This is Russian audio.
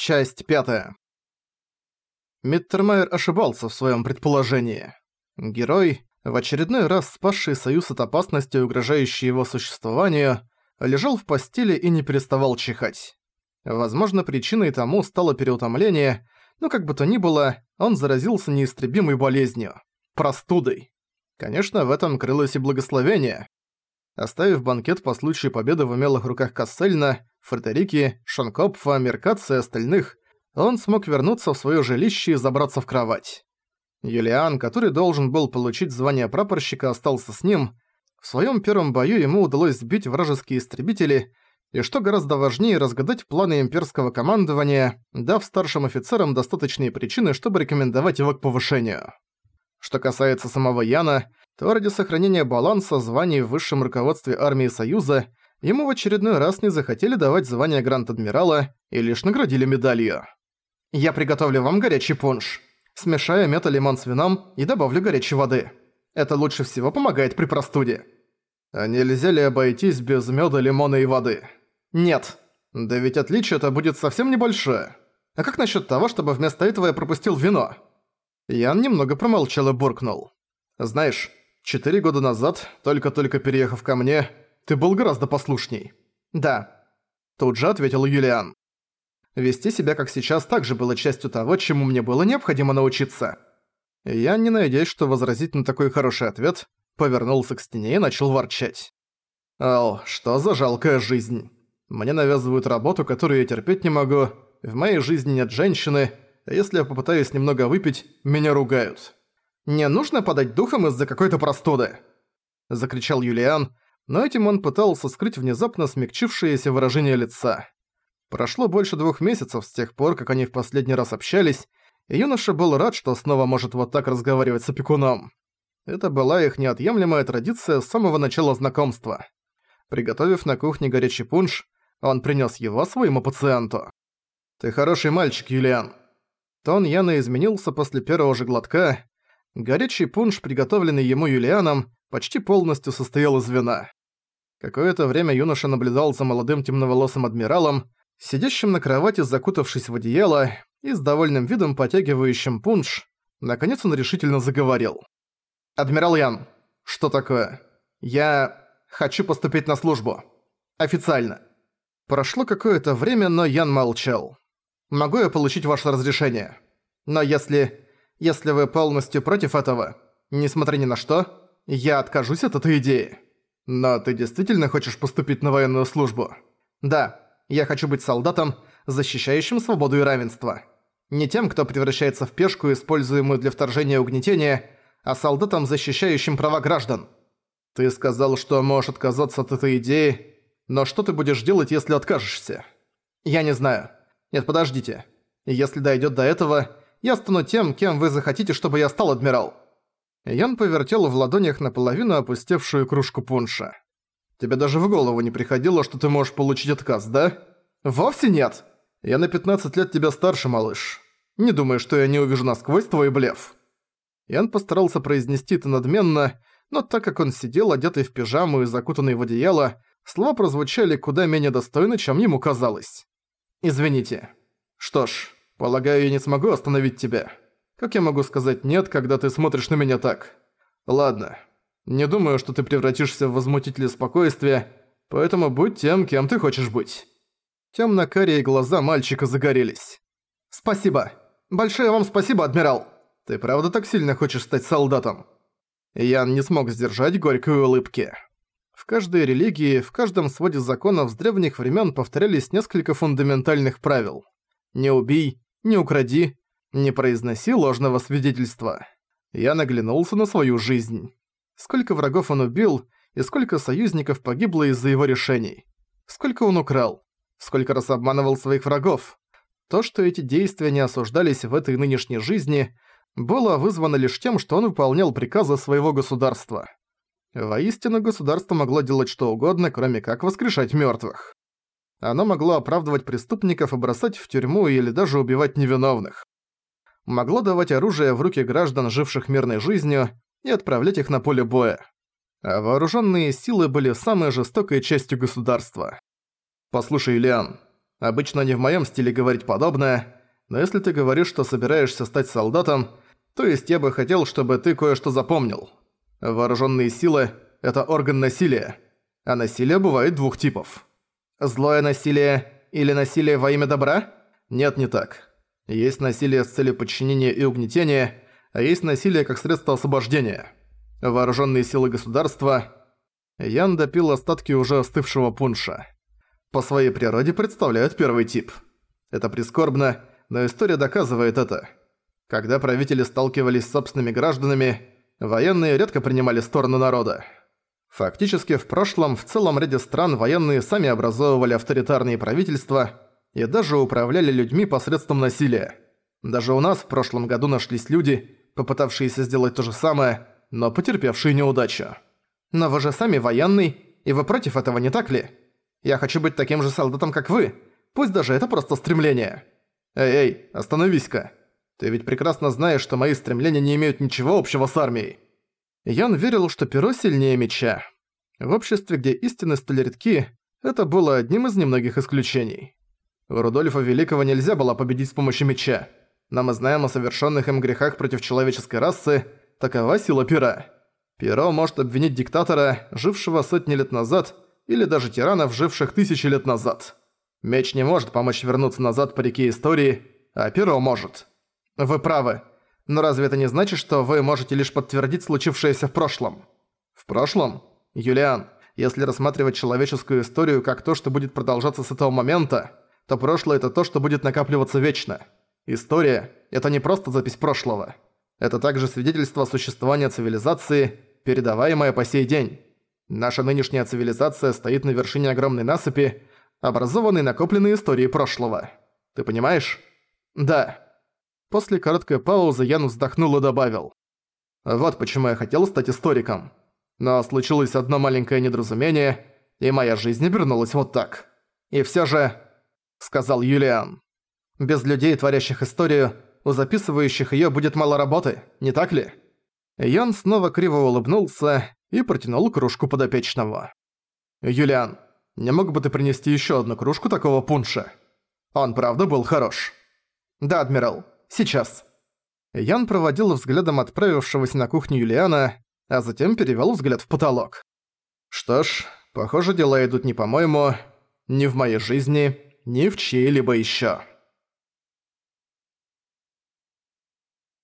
Часть пятая. Миттермайер ошибался в своем предположении. Герой, в очередной раз спасший Союз от опасности, угрожающей его существованию, лежал в постели и не переставал чихать. Возможно, причиной тому стало переутомление, но как бы то ни было, он заразился неистребимой болезнью – простудой. Конечно, в этом крылось и благословение. Оставив банкет по случаю победы в умелых руках Кассельна, Фредерики, Шанкопфа, Меркаца и остальных, он смог вернуться в своё жилище и забраться в кровать. Юлиан, который должен был получить звание прапорщика, остался с ним. В своём первом бою ему удалось сбить вражеские истребители и, что гораздо важнее, разгадать планы имперского командования, дав старшим офицерам достаточные причины, чтобы рекомендовать его к повышению. Что касается самого Яна, то ради сохранения баланса званий в высшем руководстве армии Союза ему в очередной раз не захотели давать звание Гранд-Адмирала и лишь наградили медалью. «Я приготовлю вам горячий пунш. Смешаю мета-лимон с вином и добавлю горячей воды. Это лучше всего помогает при простуде». «А нельзя ли обойтись без мёда, лимона и воды?» «Нет. Да ведь отличие это будет совсем небольшое. А как насчет того, чтобы вместо этого я пропустил вино?» Ян немного промолчал и буркнул. «Знаешь, четыре года назад, только-только переехав ко мне, ты был гораздо послушней». «Да». Тут же ответил Юлиан. Вести себя как сейчас также было частью того, чему мне было необходимо научиться. Я, не надеясь, что возразить на такой хороший ответ, повернулся к стене и начал ворчать. «Ау, что за жалкая жизнь. Мне навязывают работу, которую я терпеть не могу, в моей жизни нет женщины, а если я попытаюсь немного выпить, меня ругают. «Не нужно подать духом из-за какой-то простуды!» Закричал Юлиан, но этим он пытался скрыть внезапно смягчившееся выражение лица. Прошло больше двух месяцев с тех пор, как они в последний раз общались, и юноша был рад, что снова может вот так разговаривать с опекуном. Это была их неотъемлемая традиция с самого начала знакомства. Приготовив на кухне горячий пунш, он принес его своему пациенту. «Ты хороший мальчик, Юлиан». Тон Яна изменился после первого же глотка. Горячий пунш, приготовленный ему Юлианом, почти полностью состоял из вина. Какое-то время юноша наблюдал за молодым темноволосым адмиралом, сидящим на кровати, закутавшись в одеяло и с довольным видом потягивающим пунш. Наконец он решительно заговорил. «Адмирал Ян, что такое? Я хочу поступить на службу. Официально». Прошло какое-то время, но Ян молчал. «Могу я получить ваше разрешение? Но если... если вы полностью против этого, несмотря ни на что, я откажусь от этой идеи». «Но ты действительно хочешь поступить на военную службу?» «Да, я хочу быть солдатом, защищающим свободу и равенство. Не тем, кто превращается в пешку, используемую для вторжения и угнетения, а солдатом, защищающим права граждан. Ты сказал, что можешь отказаться от этой идеи, но что ты будешь делать, если откажешься? Я не знаю. Нет, подождите. Если дойдет до этого, я стану тем, кем вы захотите, чтобы я стал, адмирал. Ян повертел в ладонях наполовину опустевшую кружку пунша. «Тебе даже в голову не приходило, что ты можешь получить отказ, да?» «Вовсе нет! Я на 15 лет тебя старше, малыш. Не думаю, что я не увижу насквозь твой блеф». Ян постарался произнести это надменно, но так как он сидел, одетый в пижаму и закутанный в одеяло, слова прозвучали куда менее достойно, чем ему казалось. «Извините. Что ж, полагаю, я не смогу остановить тебя». Как я могу сказать «нет», когда ты смотришь на меня так? Ладно. Не думаю, что ты превратишься в возмутителя спокойствия, поэтому будь тем, кем ты хочешь быть». Тёмно-карие глаза мальчика загорелись. «Спасибо. Большое вам спасибо, адмирал. Ты правда так сильно хочешь стать солдатом?» Ян не смог сдержать горькой улыбки. В каждой религии, в каждом своде законов с древних времен повторялись несколько фундаментальных правил. «Не убий», «Не укради», не произноси ложного свидетельства. Я наглянулся на свою жизнь. Сколько врагов он убил, и сколько союзников погибло из-за его решений. Сколько он украл. Сколько раз обманывал своих врагов. То, что эти действия не осуждались в этой нынешней жизни, было вызвано лишь тем, что он выполнял приказы своего государства. Воистину, государство могло делать что угодно, кроме как воскрешать мёртвых. Оно могло оправдывать преступников и бросать в тюрьму или даже убивать невиновных могло давать оружие в руки граждан, живших мирной жизнью, и отправлять их на поле боя. А вооруженные силы были самой жестокой частью государства. «Послушай, Ильян, Обычно не в моем стиле говорить подобное, но если ты говоришь, что собираешься стать солдатом, то есть я бы хотел, чтобы ты кое-что запомнил. Вооруженные силы – это орган насилия, а насилие бывает двух типов. Злое насилие или насилие во имя добра? Нет, не так. Есть насилие с целью подчинения и угнетения, а есть насилие как средство освобождения. Вооруженные силы государства. Ян допил остатки уже остывшего пунша. По своей природе представляют первый тип. Это прискорбно, но история доказывает это. Когда правители сталкивались с собственными гражданами, военные редко принимали сторону народа. Фактически в прошлом в целом ряде стран военные сами образовывали авторитарные правительства и даже управляли людьми посредством насилия. Даже у нас в прошлом году нашлись люди, попытавшиеся сделать то же самое, но потерпевшие неудачу. Но вы же сами военный, и вы против этого, не так ли? Я хочу быть таким же солдатом, как вы. Пусть даже это просто стремление. Эй-эй, остановись-ка. Ты ведь прекрасно знаешь, что мои стремления не имеют ничего общего с армией. Ян верил, что перо сильнее меча. В обществе, где истины столь редки, это было одним из немногих исключений. Рудольфа Великого нельзя было победить с помощью меча. Но мы знаем о совершенных им грехах против человеческой расы, такова сила пера. Перо может обвинить диктатора, жившего сотни лет назад, или даже тиранов, живших тысячи лет назад. Меч не может помочь вернуться назад по реке истории, а перо может. Вы правы. Но разве это не значит, что вы можете лишь подтвердить случившееся в прошлом? В прошлом? Юлиан, если рассматривать человеческую историю как то, что будет продолжаться с этого момента, то прошлое это то, что будет накапливаться вечно. История – это не просто запись прошлого. Это также свидетельство существования цивилизации, передаваемое по сей день. Наша нынешняя цивилизация стоит на вершине огромной насыпи, образованной накопленной историей прошлого. Ты понимаешь? Да. После короткой паузы Ян вздохнул и добавил. Вот почему я хотел стать историком. Но случилось одно маленькое недоразумение, и моя жизнь обернулась вот так. И всё же, сказал Юлиан, без людей, творящих историю, у записывающих её будет мало работы, не так ли? Ян снова криво улыбнулся и протянул кружку подопечного. «Юлиан, не мог бы ты принести ещё одну кружку такого пунша? Он правда был хорош?» «Да, адмирал, сейчас». Ян проводил взглядом отправившегося на кухню Юлиана, а затем перевёл взгляд в потолок. «Что ж, похоже, дела идут не по-моему, ни в моей жизни, ни в чьей-либо ещё».